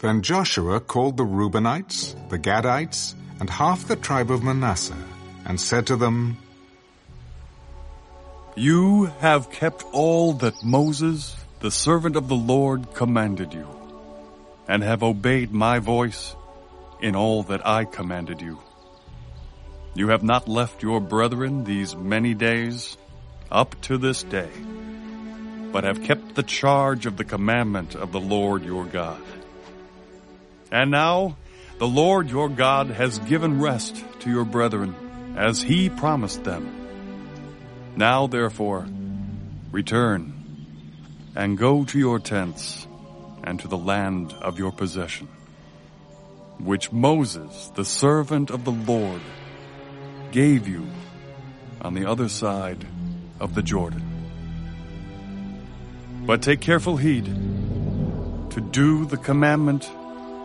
Then Joshua called the Reubenites, the Gadites, and half the tribe of Manasseh, and said to them, You have kept all that Moses, the servant of the Lord, commanded you, and have obeyed my voice in all that I commanded you. You have not left your brethren these many days, up to this day, but have kept the charge of the commandment of the Lord your God. And now the Lord your God has given rest to your brethren, as he promised them. Now therefore, return and go to your tents and to the land of your possession, which Moses, the servant of the Lord, gave you on the other side of the Jordan. But take careful heed to do the commandment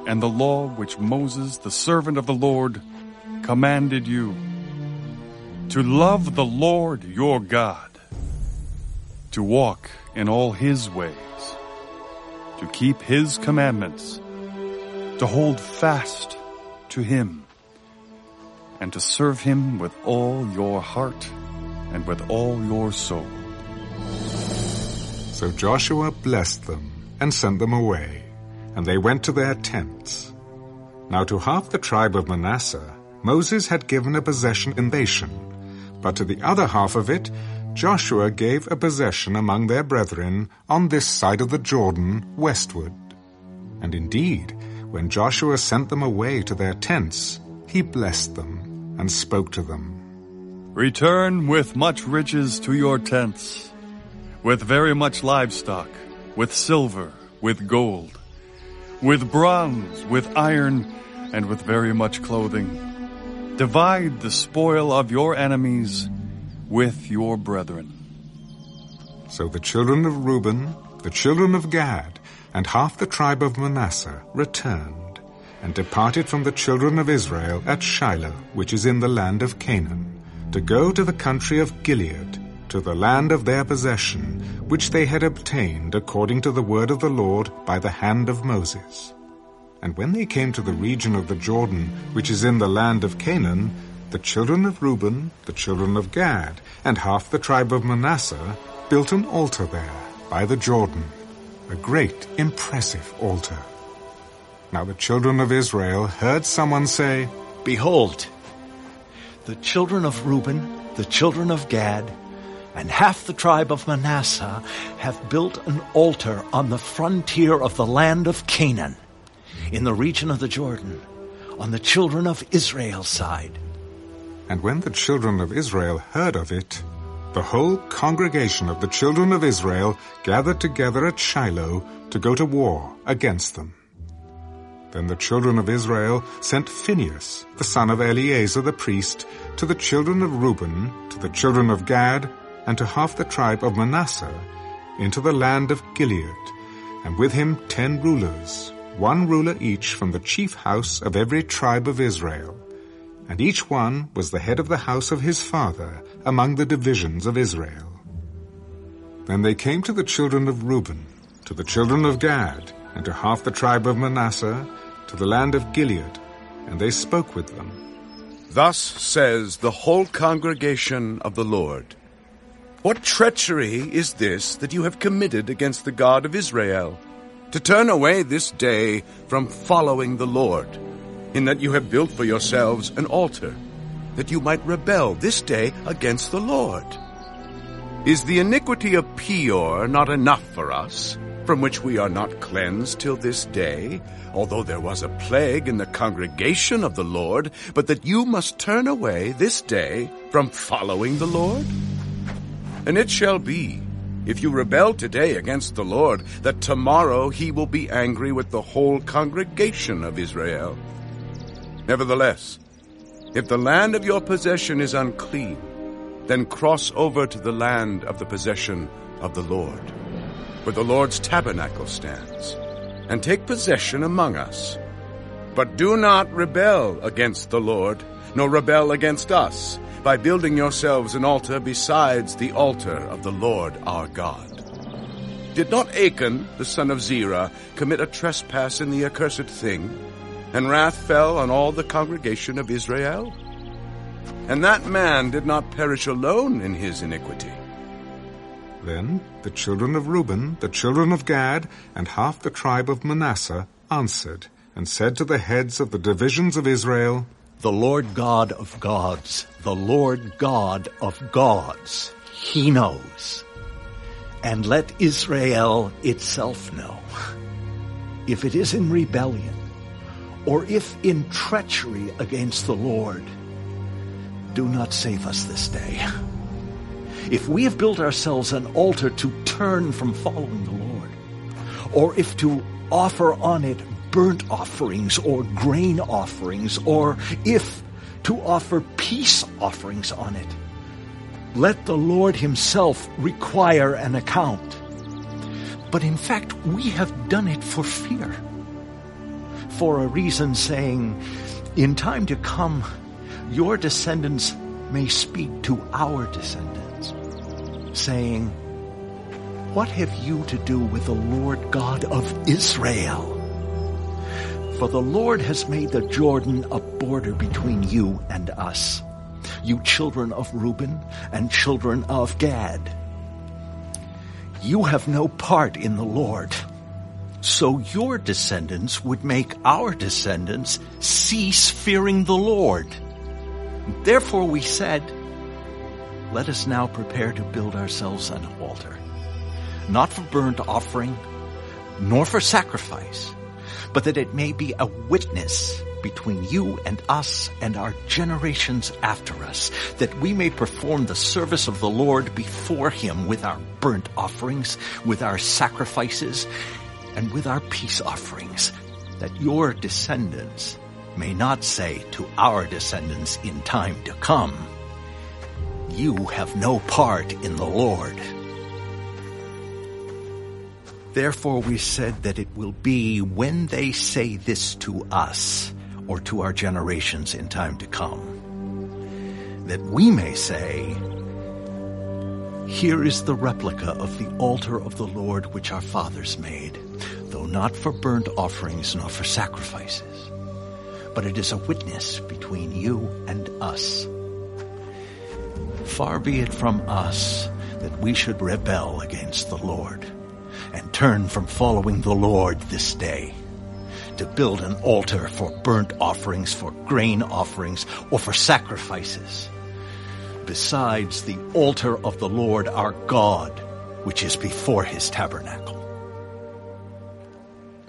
and the law which Moses, the servant of the Lord, commanded you to love the Lord your God, to walk in all his ways, to keep his commandments, to hold fast to him, and to serve him with all your heart and with all your soul. So Joshua blessed them and sent them away, and they went to their tents. Now to half the tribe of Manasseh, Moses had given a possession in Bashan, but to the other half of it, Joshua gave a possession among their brethren on this side of the Jordan westward. And indeed, when Joshua sent them away to their tents, he blessed them and spoke to them. Return with much riches to your tents, with very much livestock, with silver, with gold, with bronze, with iron, and with very much clothing. Divide the spoil of your enemies with your brethren. So the children of Reuben, the children of Gad, and half the tribe of Manasseh returned, and departed from the children of Israel at Shiloh, which is in the land of Canaan, to go to the country of Gilead, to the land of their possession, which they had obtained according to the word of the Lord by the hand of Moses. And when they came to the region of the Jordan, which is in the land of Canaan, the children of Reuben, the children of Gad, and half the tribe of Manasseh built an altar there by the Jordan, a great, impressive altar. Now the children of Israel heard someone say, Behold, the children of Reuben, the children of Gad, and half the tribe of Manasseh have built an altar on the frontier of the land of Canaan, in the region of the Jordan, on the children of Israel's side. And when the children of Israel heard of it, the whole congregation of the children of Israel gathered together at Shiloh to go to war against them. Then the children of Israel sent Phinehas, the son of Eleazar the priest, to the children of Reuben, to the children of Gad, and to half the tribe of Manasseh, into the land of Gilead, and with him ten rulers, one ruler each from the chief house of every tribe of Israel. And each one was the head of the house of his father among the divisions of Israel. Then they came to the children of Reuben, to the children of Gad, and to half the tribe of Manasseh, to the land of Gilead, and they spoke with them. Thus says the whole congregation of the Lord. What treachery is this that you have committed against the God of Israel, to turn away this day from following the Lord, in that you have built for yourselves an altar, that you might rebel this day against the Lord? Is the iniquity of Peor not enough for us, from which we are not cleansed till this day, although there was a plague in the congregation of the Lord, but that you must turn away this day from following the Lord? And it shall be, if you rebel today against the Lord, that tomorrow he will be angry with the whole congregation of Israel. Nevertheless, if the land of your possession is unclean, then cross over to the land of the possession of the Lord, where the Lord's tabernacle stands, and take possession among us. But do not rebel against the Lord, nor rebel against us, by building yourselves an altar besides the altar of the Lord our God. Did not Achan, the son of Zerah, commit a trespass in the accursed thing, and wrath fell on all the congregation of Israel? And that man did not perish alone in his iniquity. Then the children of Reuben, the children of Gad, and half the tribe of Manasseh answered, and said to the heads of the divisions of Israel, The Lord God of gods, the Lord God of gods, He knows. And let Israel itself know. If it is in rebellion, or if in treachery against the Lord, do not save us this day. If we have built ourselves an altar to turn from following the Lord, or if to offer on it burnt offerings or grain offerings, or if to offer peace offerings on it, let the Lord himself require an account. But in fact, we have done it for fear. For a reason saying, in time to come, your descendants may speak to our descendants, saying, What have you to do with the Lord God of Israel? For the Lord has made the Jordan a border between you and us, you children of Reuben and children of Gad. You have no part in the Lord. So your descendants would make our descendants cease fearing the Lord. Therefore we said, let us now prepare to build ourselves an altar, not for burnt offering, nor for sacrifice, but that it may be a witness between you and us and our generations after us, that we may perform the service of the Lord before him with our burnt offerings, with our sacrifices, and with our peace offerings, that your descendants may not say to our descendants in time to come, you have no part in the Lord. Therefore we said that it will be when they say this to us or to our generations in time to come, that we may say, here is the replica of the altar of the Lord which our fathers made, though not for burnt offerings nor for sacrifices, but it is a witness between you and us. Far be it from us that we should rebel against the Lord and turn from following the Lord this day to build an altar for burnt offerings, for grain offerings, or for sacrifices, besides the altar of the Lord our God, which is before his tabernacle.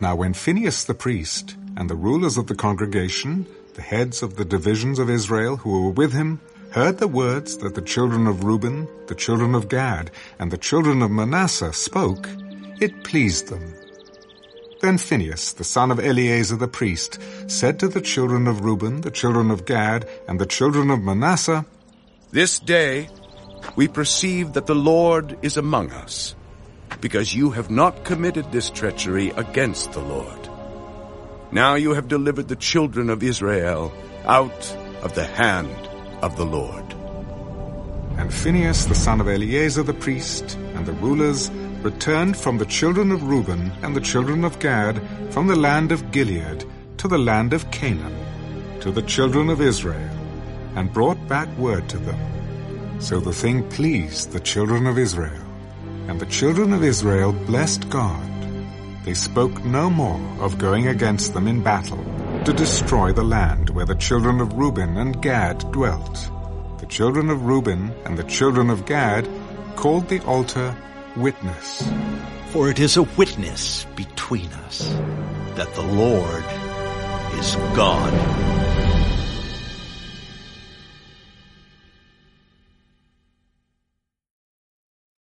Now when Phinehas the priest and the rulers of the congregation, the heads of the divisions of Israel who were with him, heard the words that the children of Reuben, the children of Gad, and the children of Manasseh spoke, it pleased them. Then Phinehas, the son of Eleazar the priest, said to the children of Reuben, the children of Gad, and the children of Manasseh, This day we perceive that the Lord is among us, because you have not committed this treachery against the Lord. Now you have delivered the children of Israel out of the hand of the Lord. And Phinehas, the son of Eleazar the priest, and the rulers returned from the children of Reuben and the children of Gad from the land of Gilead to the land of Canaan, to the children of Israel, and brought back word to them. So the thing pleased the children of Israel, and the children of Israel blessed God. They spoke no more of going against them in battle, to destroy the land where the children of Reuben and Gad dwelt. The children of Reuben and the children of Gad called the altar witness. For it is a witness between us that the Lord is God.